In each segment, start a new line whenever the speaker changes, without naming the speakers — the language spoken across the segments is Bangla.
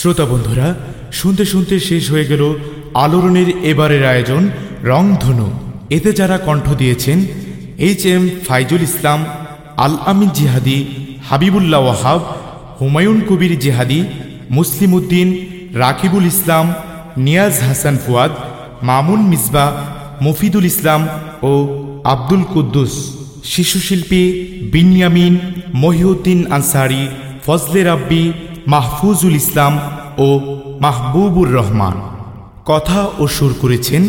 শ্রোতা বন্ধুরা, শুনতে শুনতে শেষ হয়ে গেল আলোড়নের এবারের আয়োজন রংধনু। এতে যারা কণ্ঠ দিয়েছেন, এইচ এম ফাইজুল ইসলাম আল আমিন জিহাদি, হাবিবুল্লাহ ওয়াহাব, হুমায়ুন কবির জিহাদি মুসলিম উদ্দিন রাকিবুল ইসলাম, নিয়াজ হাসান ফুয়াদ, মামুন মিসবা, মফিদুল ইসলাম ও আব্দুল কুদ্দুস। শিশুশিল্পী বিনিয়ামিন, মহিউদ্দিন আনসারি, ফজলে রাব্বি মাহফুজুল ইসলাম ও মাহবুবুর রহমান। কথা ও সুর করেছেন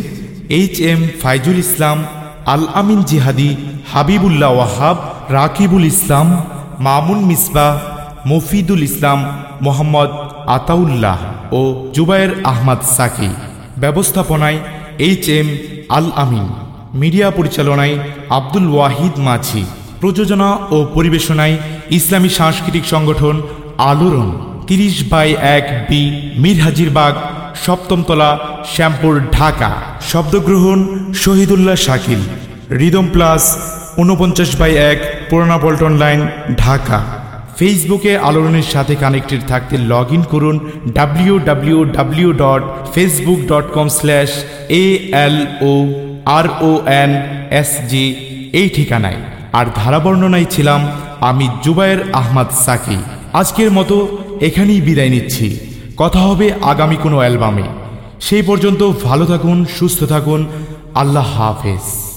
এইচ এম ফাইজুল ইসলাম, আল আমিন জিহাদি, হাবিবুল্লাহ ওয়াহাব, রাকিবুল ইসলাম, মামুন মিসবাহ মফিদুল ইসলাম, মোহাম্মদ আতাউল্লাহ ও জুবায়ের আহমদ সাকি। ব্যবস্থাপনায় H M Al Amin, media পরিচালনায় আব্দুল ওয়াহিদ মাঝি, প্রযোজনা ও পরিবেশনায় ইসলামী সাংস্কৃতিক সংগঠন আলোড়ন। তিরিশ বাই এক বি মিরহাজিরবাগ, সপ্তমতলা, শ্যামপুর, ঢাকা। শব্দগ্রহণ শহীদুল্লাহ শাকিল। রিদম প্লাস ঊনপঞ্চাশ বাই এক পুরানা পল্টন লাইন, ঢাকা। ফেসবুকে আলোড়নের সাথে কানেক্টেড থাকতে লগ ইন করুন W W W dot Facebook dot com slash A L O R O N S G এই ঠিকানায়। আর ধারাবর্ণনায় ছিলাম আমি জুবায়ের আহমদ সাকি। আজকের মতো এখানেই বিদায় নিচ্ছি। কথা হবে আগামী কোনো অ্যালবামে। সেই পর্যন্ত ভালো থাকুন, সুস্থ থাকুন। আল্লাহ হাফেজ।